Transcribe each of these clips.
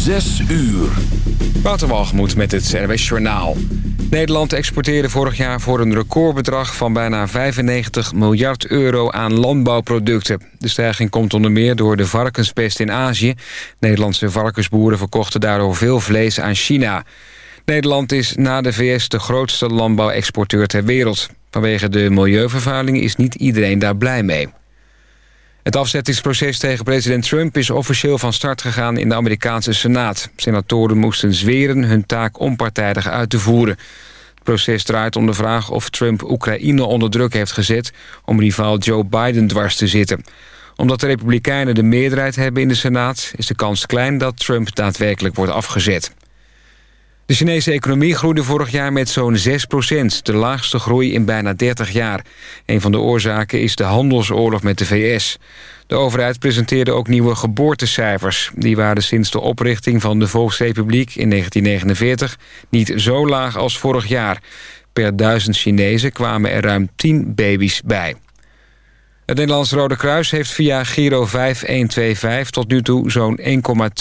Zes uur. Waterwalgemoed met het NWS Journaal. Nederland exporteerde vorig jaar voor een recordbedrag van bijna 95 miljard euro aan landbouwproducten. De stijging komt onder meer door de varkenspest in Azië. Nederlandse varkensboeren verkochten daardoor veel vlees aan China. Nederland is na de VS de grootste landbouwexporteur ter wereld. Vanwege de milieuvervuiling is niet iedereen daar blij mee. Het afzettingsproces tegen president Trump is officieel van start gegaan in de Amerikaanse Senaat. Senatoren moesten zweren hun taak onpartijdig uit te voeren. Het proces draait om de vraag of Trump Oekraïne onder druk heeft gezet... om rivaal Joe Biden dwars te zitten. Omdat de Republikeinen de meerderheid hebben in de Senaat... is de kans klein dat Trump daadwerkelijk wordt afgezet. De Chinese economie groeide vorig jaar met zo'n 6% de laagste groei in bijna 30 jaar. Een van de oorzaken is de handelsoorlog met de VS. De overheid presenteerde ook nieuwe geboortecijfers. Die waren sinds de oprichting van de Volksrepubliek in 1949 niet zo laag als vorig jaar. Per duizend Chinezen kwamen er ruim 10 baby's bij. Het Nederlands Rode Kruis heeft via Giro 5125 tot nu toe zo'n 1,2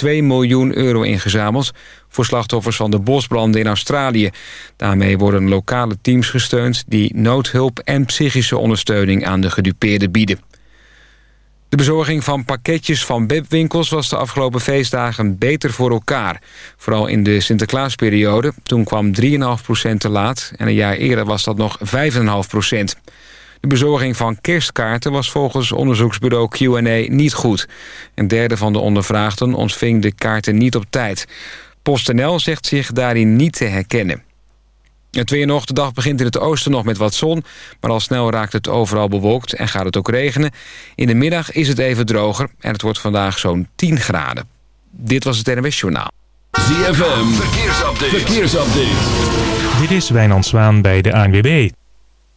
miljoen euro ingezameld voor slachtoffers van de bosbranden in Australië. Daarmee worden lokale teams gesteund die noodhulp en psychische ondersteuning aan de gedupeerden bieden. De bezorging van pakketjes van webwinkels was de afgelopen feestdagen beter voor elkaar. Vooral in de Sinterklaasperiode. Toen kwam 3,5% te laat en een jaar eerder was dat nog 5,5%. De bezorging van kerstkaarten was volgens onderzoeksbureau Q&A niet goed. Een derde van de ondervraagden ontving de kaarten niet op tijd. PostNL zegt zich daarin niet te herkennen. Het weer nog. De dag begint in het oosten nog met wat zon. Maar al snel raakt het overal bewolkt en gaat het ook regenen. In de middag is het even droger en het wordt vandaag zo'n 10 graden. Dit was het NWS Journaal. ZFM. Verkeersupdate. Verkeersupdate. Dit is Wijnand Zwaan bij de ANWB.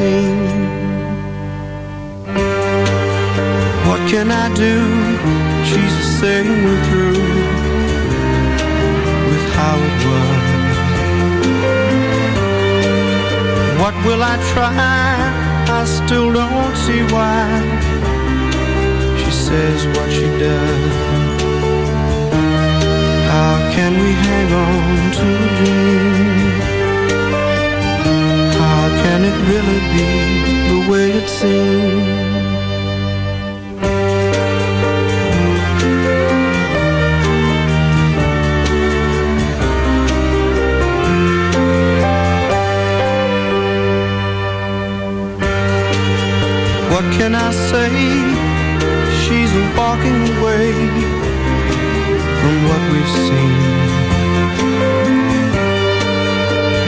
Way seems? What can I do? She's saying we're through with how it was. What will I try? I still don't see why She says what she does How can we hang on to a dream? Can it really be the way it seems? What can I say? She's walking away from what we've seen.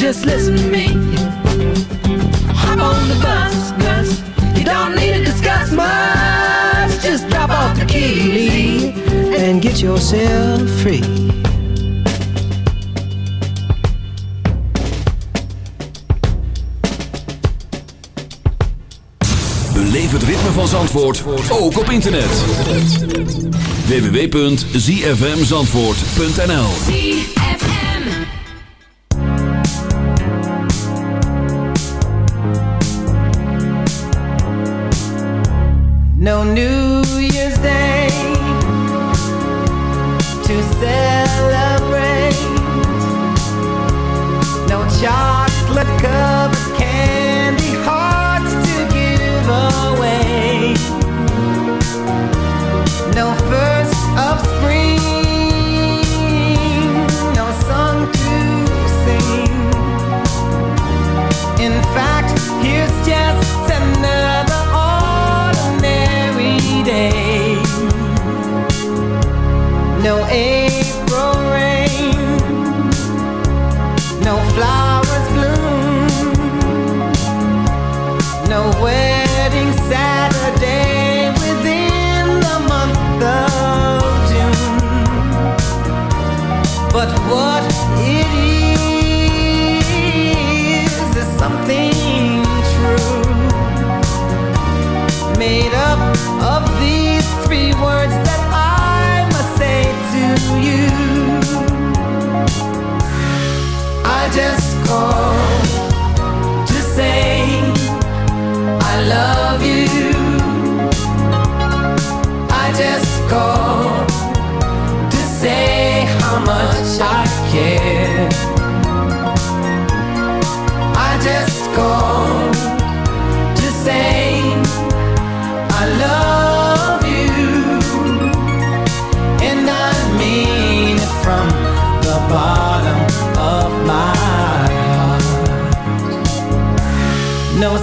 Just listen to me. Hop on the bus, Gus. You don't need to discuss much. just drop off the key and get yourself free. Beleef het ritme van Zandvoort ook op internet. www.zfmzandvoort.nl No New Year's Day to celebrate. No chocolate No April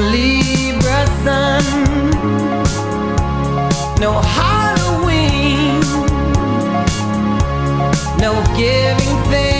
Libra sun, no Halloween, no giving thanks